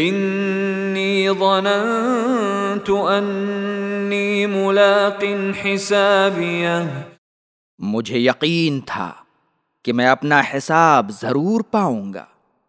انی ظننت انی ملاق حسابیہ مجھے یقین تھا کہ میں اپنا حساب ضرور پاؤں گا۔